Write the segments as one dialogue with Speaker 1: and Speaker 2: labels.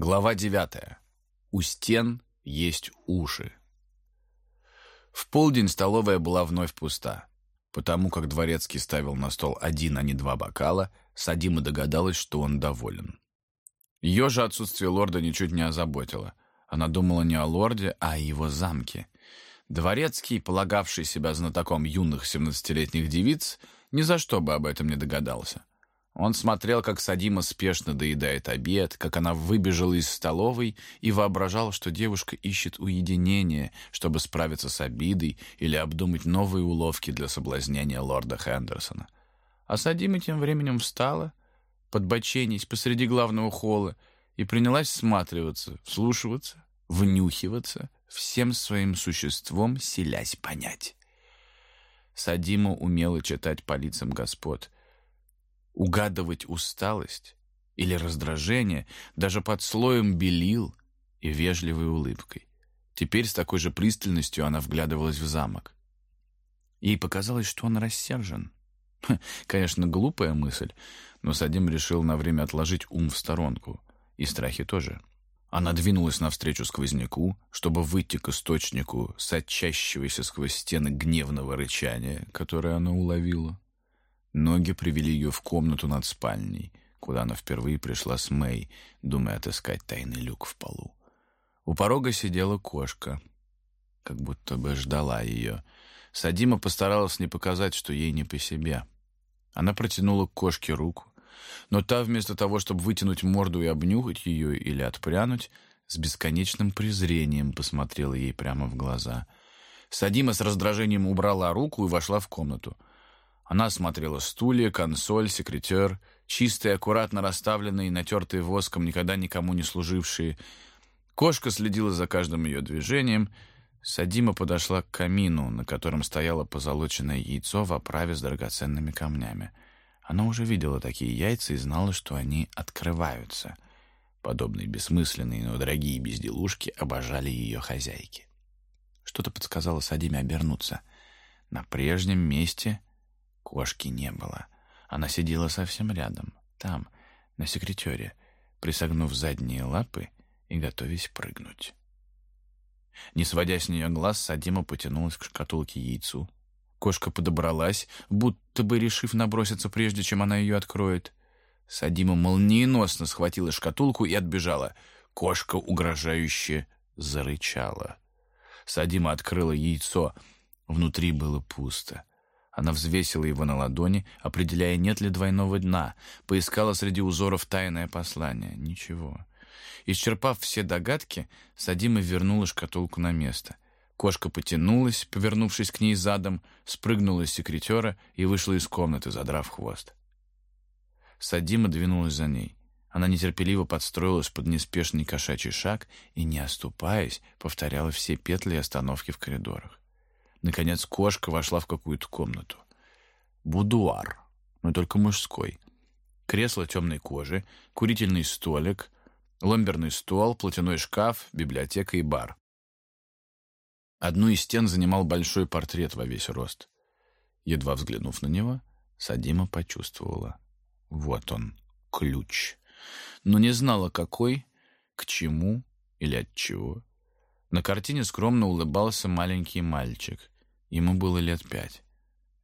Speaker 1: Глава девятая. У стен есть уши. В полдень столовая была вновь пуста. Потому как дворецкий ставил на стол один, а не два бокала, Садима догадалась, что он доволен. Ее же отсутствие лорда ничуть не озаботило. Она думала не о лорде, а о его замке. Дворецкий, полагавший себя знатоком юных семнадцатилетних девиц, ни за что бы об этом не догадался. Он смотрел, как Садима спешно доедает обед, как она выбежала из столовой и воображал, что девушка ищет уединение, чтобы справиться с обидой или обдумать новые уловки для соблазнения лорда Хендерсона. А Садима тем временем встала, подбоченись посреди главного холла и принялась всматриваться, вслушиваться, внюхиваться, всем своим существом селясь понять. Садима умела читать по лицам господ — угадывать усталость или раздражение даже под слоем белил и вежливой улыбкой. Теперь с такой же пристальностью она вглядывалась в замок. Ей показалось, что он рассержен. Конечно, глупая мысль, но Садим решил на время отложить ум в сторонку. И страхи тоже. Она двинулась навстречу сквозняку, чтобы выйти к источнику сочащегося сквозь стены гневного рычания, которое она уловила. Ноги привели ее в комнату над спальней, куда она впервые пришла с Мэй, думая отыскать тайный люк в полу. У порога сидела кошка, как будто бы ждала ее. Садима постаралась не показать, что ей не по себе. Она протянула к кошке руку, но та, вместо того, чтобы вытянуть морду и обнюхать ее или отпрянуть, с бесконечным презрением посмотрела ей прямо в глаза. Садима с раздражением убрала руку и вошла в комнату — она осмотрела стулья, консоль, секретер, чистые, аккуратно расставленные, натертые воском, никогда никому не служившие. Кошка следила за каждым ее движением. Садима подошла к камину, на котором стояло позолоченное яйцо в оправе с драгоценными камнями. Она уже видела такие яйца и знала, что они открываются. Подобные бессмысленные, но дорогие безделушки обожали ее хозяйки. Что-то подсказало Садиме обернуться. На прежнем месте Кошки не было. Она сидела совсем рядом, там, на секретере, присогнув задние лапы и готовясь прыгнуть. Не сводя с нее глаз, Садима потянулась к шкатулке яйцу. Кошка подобралась, будто бы решив наброситься, прежде чем она ее откроет. Садима молниеносно схватила шкатулку и отбежала. Кошка угрожающе зарычала. Садима открыла яйцо. Внутри было пусто. Она взвесила его на ладони, определяя, нет ли двойного дна, поискала среди узоров тайное послание. Ничего. Исчерпав все догадки, Садима вернула шкатулку на место. Кошка потянулась, повернувшись к ней задом, спрыгнула с секретера и вышла из комнаты, задрав хвост. Садима двинулась за ней. Она нетерпеливо подстроилась под неспешный кошачий шаг и, не оступаясь, повторяла все петли и остановки в коридорах. Наконец кошка вошла в какую-то комнату. Будуар, но только мужской. Кресло темной кожи, курительный столик, ламберный стол, платяной шкаф, библиотека и бар. Одну из стен занимал большой портрет во весь рост. Едва взглянув на него, Садима почувствовала. Вот он, ключ. Но не знала, какой, к чему или от чего. На картине скромно улыбался маленький мальчик. Ему было лет пять.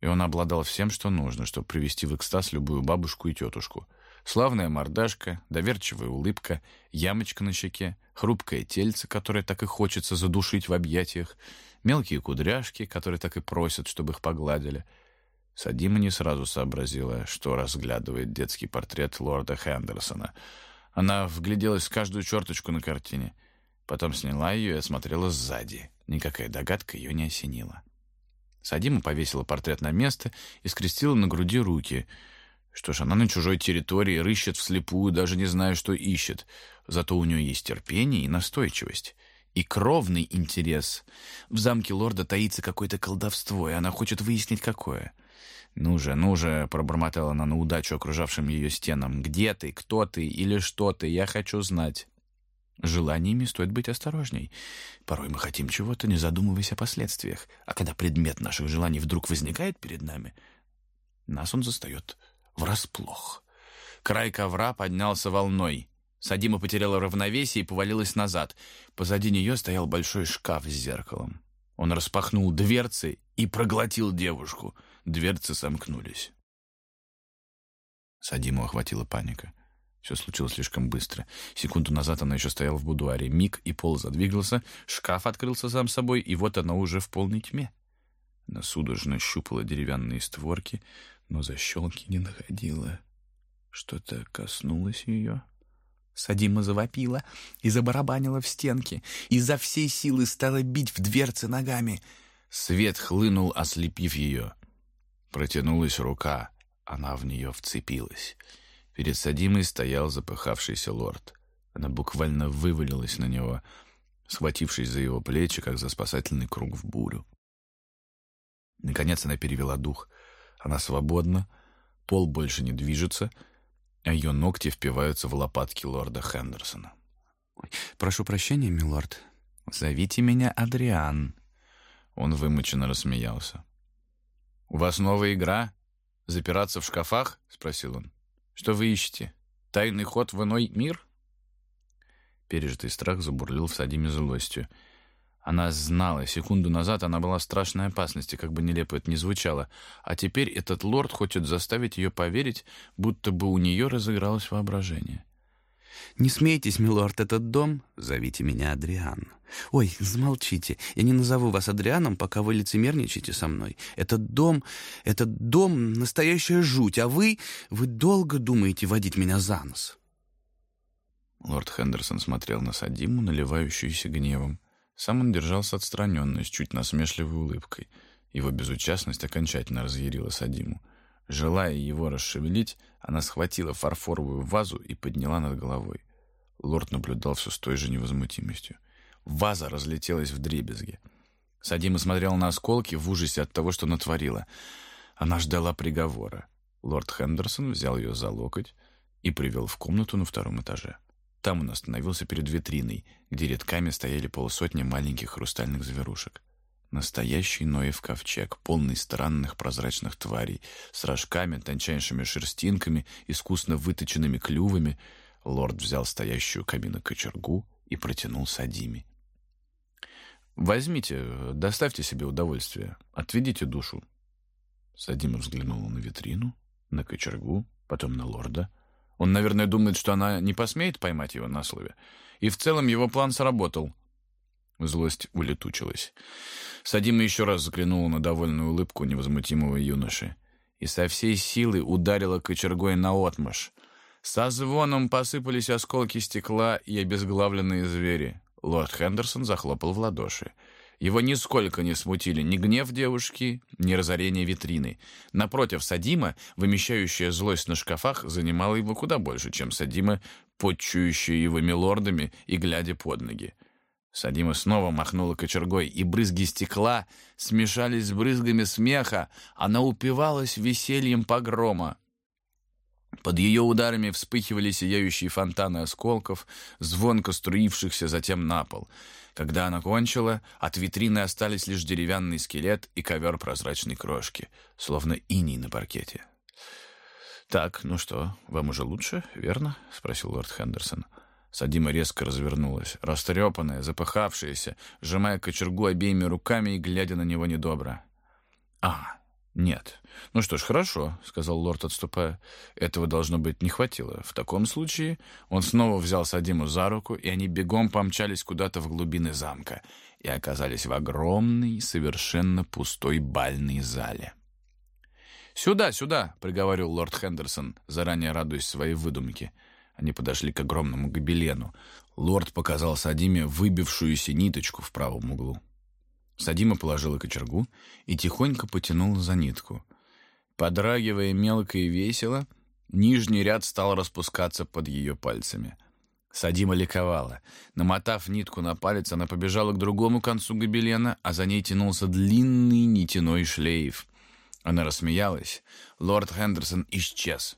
Speaker 1: И он обладал всем, что нужно, чтобы привести в экстаз любую бабушку и тетушку. Славная мордашка, доверчивая улыбка, ямочка на щеке, хрупкое тельце, которое так и хочется задушить в объятиях, мелкие кудряшки, которые так и просят, чтобы их погладили. Садима не сразу сообразила, что разглядывает детский портрет лорда Хендерсона. Она вгляделась в каждую черточку на картине — Потом сняла ее и осмотрела сзади. Никакая догадка ее не осенила. Садима повесила портрет на место и скрестила на груди руки. Что ж, она на чужой территории рыщет вслепую, даже не зная, что ищет. Зато у нее есть терпение и настойчивость. И кровный интерес. В замке лорда таится какое-то колдовство, и она хочет выяснить, какое. «Ну же, ну же», — пробормотала она на удачу окружавшим ее стенам. «Где ты? Кто ты? Или что ты? Я хочу знать». Желаниями стоит быть осторожней. Порой мы хотим чего-то, не задумываясь о последствиях. А когда предмет наших желаний вдруг возникает перед нами, нас он застает врасплох. Край ковра поднялся волной. Садима потеряла равновесие и повалилась назад. Позади нее стоял большой шкаф с зеркалом. Он распахнул дверцы и проглотил девушку. Дверцы сомкнулись. Садиму охватила паника. Все случилось слишком быстро. Секунду назад она еще стояла в будуаре. Миг, и пол задвигался, шкаф открылся сам собой, и вот она уже в полной тьме. Она судорожно щупала деревянные створки, но защелки не находила. Что-то коснулось ее. Садима завопила и забарабанила в стенки. Изо всей силы стала бить в дверцы ногами. Свет хлынул, ослепив ее. Протянулась рука. Она в нее вцепилась. Перед Садимой стоял запыхавшийся лорд. Она буквально вывалилась на него, схватившись за его плечи, как за спасательный круг в бурю. Наконец она перевела дух. Она свободна, пол больше не движется — а ее ногти впиваются в лопатки лорда Хендерсона.
Speaker 2: «Прошу прощения, милорд. Зовите меня Адриан».
Speaker 1: Он вымученно рассмеялся. «У вас новая игра? Запираться в шкафах?» — спросил он. «Что вы ищете? Тайный ход в иной мир?» Пережитый страх забурлил в Садиме злостью — она знала, секунду назад она была в страшной опасности, как бы нелепо это ни звучало, а теперь этот лорд хочет заставить ее поверить, будто бы у нее разыгралось воображение.
Speaker 2: «Не смейтесь, милорд, этот дом...» «Зовите меня Адриан». «Ой, замолчите, я не назову вас Адрианом, пока вы лицемерничаете со мной. Этот дом... Этот дом — настоящая жуть, а вы... Вы долго думаете водить меня за нос?»
Speaker 1: Лорд Хендерсон смотрел на Садиму, наливающуюся гневом. Сам он держался отстраненно, с чуть насмешливой улыбкой. Его безучастность окончательно разъярила Садиму. Желая его расшевелить, она схватила фарфоровую вазу и подняла над головой. Лорд наблюдал все с той же невозмутимостью. Ваза разлетелась в дребезги. Садима смотрел на осколки в ужасе от того, что натворила. Она ждала приговора. Лорд Хендерсон взял ее за локоть и привел в комнату на втором этаже. Там он остановился перед витриной, где редками стояли полсотни маленьких хрустальных зверушек. Настоящий Ноев ковчег, полный странных прозрачных тварей, с рожками, тончайшими шерстинками, искусно выточенными клювами. Лорд взял стоящую камина кочергу и протянул Садиме. «Возьмите, доставьте себе удовольствие, отведите душу». Садима взглянула на витрину, на кочергу, потом на лорда — он, наверное, думает, что она не посмеет поймать его на слове. И в целом его план сработал. Злость улетучилась. Садима еще раз взглянула на довольную улыбку невозмутимого юноши и со всей силы ударила кочергой наотмашь. Со звоном посыпались осколки стекла и обезглавленные звери. Лорд Хендерсон захлопал в ладоши. Его нисколько не смутили ни гнев девушки, ни разорение витрины. Напротив, Садима, вымещающая злость на шкафах, занимала его куда больше, чем Садима, подчующая его милордами и глядя под ноги. Садима снова махнула кочергой, и брызги стекла смешались с брызгами смеха. Она упивалась весельем погрома. Под ее ударами вспыхивали сияющие фонтаны осколков, звонко струившихся затем на пол — когда она кончила, от витрины остались лишь деревянный скелет и ковер прозрачной крошки, словно иней на паркете. «Так, ну что, вам уже лучше, верно?» — спросил лорд Хендерсон. Садима резко развернулась, растрепанная, запыхавшаяся, сжимая кочергу обеими руками и глядя на него недобро. «А, «Нет». «Ну что ж, хорошо», — сказал лорд, отступая. «Этого, должно быть, не хватило. В таком случае...» Он снова взял Садиму за руку, и они бегом помчались куда-то в глубины замка и оказались в огромной, совершенно пустой бальной зале. «Сюда, сюда!» — приговорил лорд Хендерсон, заранее радуясь своей выдумке. Они подошли к огромному гобелену. Лорд показал Садиме выбившуюся ниточку в правом углу. Садима положила кочергу и тихонько потянула за нитку. Подрагивая мелко и весело, нижний ряд стал распускаться под ее пальцами. Садима ликовала. Намотав нитку на палец, она побежала к другому концу гобелена, а за ней тянулся длинный нитяной шлейф. Она рассмеялась. Лорд Хендерсон исчез.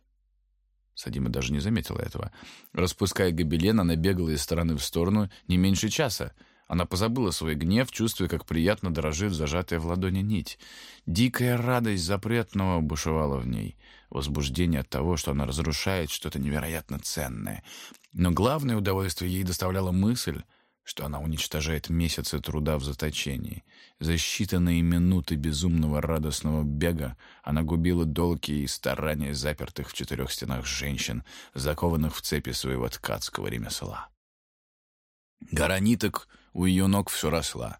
Speaker 1: Садима даже не заметила этого. Распуская гобелен, она бегала из стороны в сторону не меньше часа — Она позабыла свой гнев, чувствуя, как приятно дрожит зажатая в ладони нить. Дикая радость запретного бушевала в ней. Возбуждение от того, что она разрушает что-то невероятно ценное. Но главное удовольствие ей доставляла мысль, что она уничтожает месяцы труда в заточении. За считанные минуты безумного радостного бега она губила долгие старания запертых в четырех стенах женщин, закованных в цепи своего ткацкого ремесла. Гора ниток у ее ног все росла.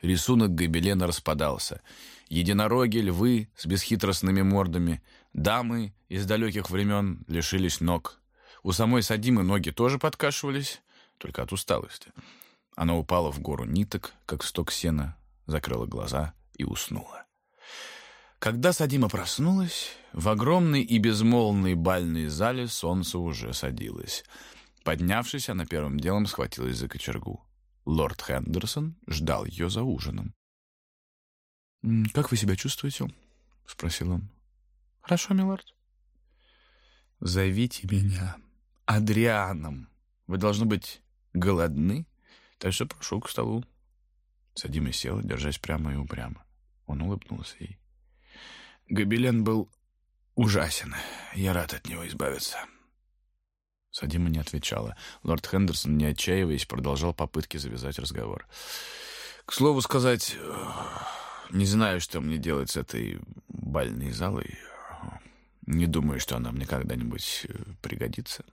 Speaker 1: Рисунок гобелена распадался. Единороги, львы с бесхитростными мордами, дамы из далеких времен лишились ног. У самой Садимы ноги тоже подкашивались, только от усталости. Она упала в гору ниток, как сток сена, закрыла глаза и уснула. Когда Садима проснулась, в огромной и безмолвной бальной зале солнце уже садилось. Поднявшись, она первым делом схватилась за кочергу. Лорд Хендерсон ждал ее за ужином. «Как вы себя чувствуете?» — спросил он. «Хорошо, милорд». «Зовите меня Адрианом. Вы, должны быть, голодны?» Так что пошел к столу. Садима села, держась прямо и упрямо. Он улыбнулся ей. Гобелен был ужасен. Я рад от него избавиться. Садима не отвечала. Лорд Хендерсон, не отчаиваясь, продолжал попытки завязать разговор. К слову сказать, не знаю, что мне делать с этой бальной залой. Не думаю, что она мне когда-нибудь пригодится.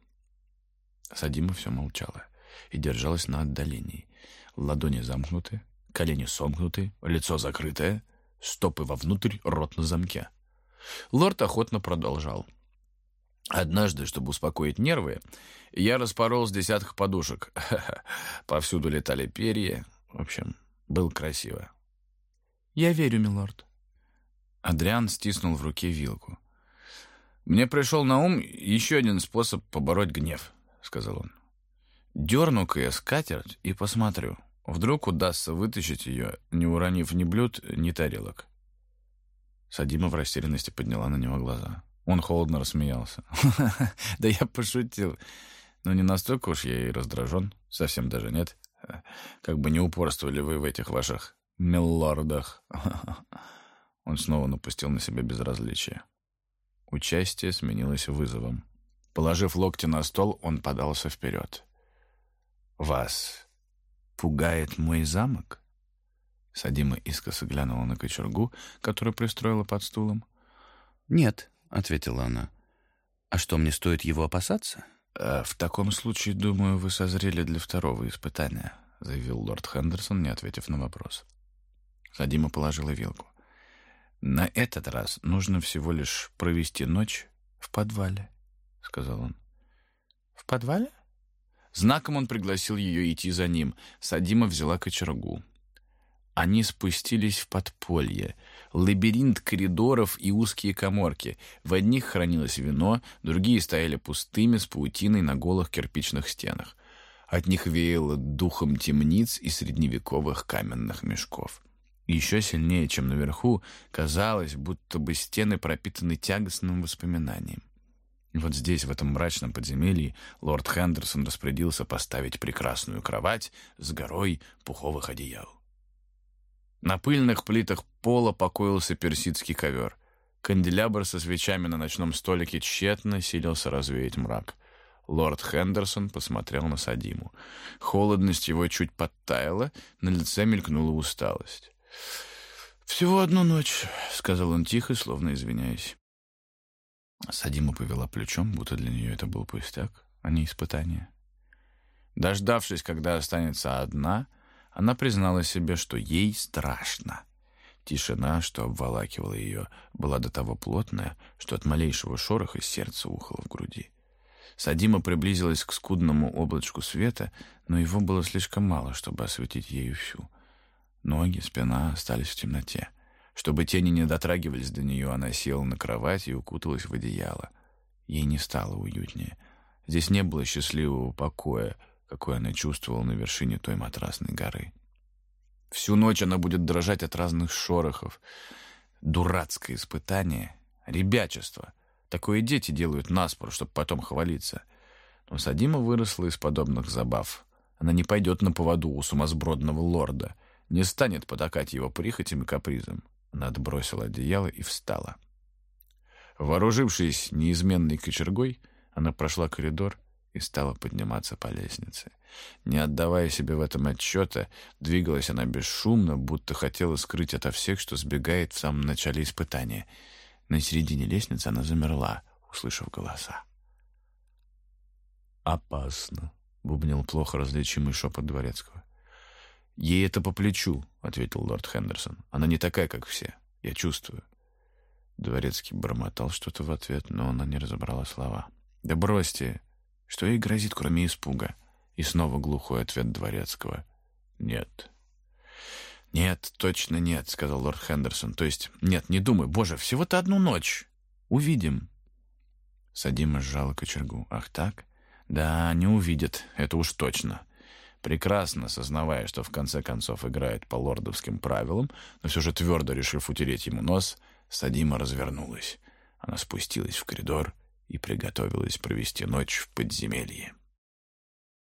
Speaker 1: Садима все молчала и держалась на отдалении. Ладони замкнуты, колени сомкнуты, лицо закрытое, стопы вовнутрь, рот на замке. Лорд охотно продолжал. Однажды, чтобы успокоить нервы, я распорол с десяток подушек. Повсюду летали перья. В общем, было красиво. «Я верю, милорд». Адриан стиснул в руке вилку. «Мне пришел на ум еще один способ побороть гнев», — сказал он. Дерну-ка я скатерть и посмотрю. Вдруг удастся вытащить ее, не уронив ни блюд, ни тарелок. Садима в растерянности подняла на него глаза. Он холодно рассмеялся. «Да я пошутил. Но не настолько уж я и раздражен. Совсем даже нет. Как бы не упорствовали вы в этих ваших миллардах». Он снова напустил на себя безразличие. Участие сменилось вызовом. Положив локти на стол, он подался вперед. «Вас пугает мой замок?» Садима искоса глянула на кочергу, которую пристроила под стулом.
Speaker 2: «Нет», — ответила она. «А что, мне стоит его опасаться?»
Speaker 1: «Э, «В таком случае, думаю, вы созрели для второго испытания», — заявил лорд Хендерсон, не ответив на вопрос. Садима положила вилку. «На этот раз нужно всего лишь провести ночь в подвале», — сказал он. «В подвале?» Знаком он пригласил ее идти за ним. Садима взяла кочергу. Они спустились в подполье. Лабиринт коридоров и узкие коморки. В одних хранилось вино, другие стояли пустыми с паутиной на голых кирпичных стенах. От них веяло духом темниц и средневековых каменных мешков. еще сильнее, чем наверху, казалось, будто бы стены пропитаны тягостным воспоминанием. И вот здесь, в этом мрачном подземелье, лорд Хендерсон распорядился поставить прекрасную кровать с горой пуховых одеял. На пыльных плитах пола покоился персидский ковер. Канделябр со свечами на ночном столике тщетно силился развеять мрак. Лорд Хендерсон посмотрел на Садиму. Холодность его чуть подтаяла, на лице мелькнула усталость. «Всего одну ночь», — сказал он тихо, словно извиняясь. Садима повела плечом, будто для нее это был пустяк, а не испытание. Дождавшись, когда останется одна, она признала себе, что ей страшно. Тишина, что обволакивала ее, была до того плотная, что от малейшего шороха сердце ухало в груди. Садима приблизилась к скудному облачку света, но его было слишком мало, чтобы осветить ею всю. Ноги, спина остались в темноте. Чтобы тени не дотрагивались до нее, она села на кровать и укуталась в одеяло. Ей не стало уютнее. Здесь не было счастливого покоя, какой она чувствовала на вершине той матрасной горы. Всю ночь она будет дрожать от разных шорохов. Дурацкое испытание, ребячество. Такое дети делают наспор, чтобы потом хвалиться. Но Садима выросла из подобных забав. Она не пойдет на поводу у сумасбродного лорда, не станет потакать его прихотям и капризам. Она отбросила одеяло и встала. Вооружившись неизменной кочергой, она прошла коридор и стала подниматься по лестнице. Не отдавая себе в этом отчета, двигалась она бесшумно, будто хотела скрыть ото всех, что сбегает в самом начале испытания. На середине лестницы она замерла, услышав голоса. «Опасно», — бубнил плохо различимый шепот дворецкого. «Ей это по плечу», — ответил лорд Хендерсон. «Она не такая, как все. Я чувствую». Дворецкий бормотал что-то в ответ, но она не разобрала слова. «Да бросьте! Что ей грозит, кроме испуга?» И снова глухой ответ Дворецкого. «Нет». «Нет, точно нет», — сказал лорд Хендерсон. «То есть, нет, не думай. Боже, всего-то одну ночь. Увидим». Садима сжала кочергу. «Ах так? Да, не увидят, это уж точно». Прекрасно сознавая, что в конце концов играет по лордовским правилам, но все же твердо решив утереть ему нос, Садима развернулась. Она спустилась в коридор и приготовилась провести ночь в подземелье.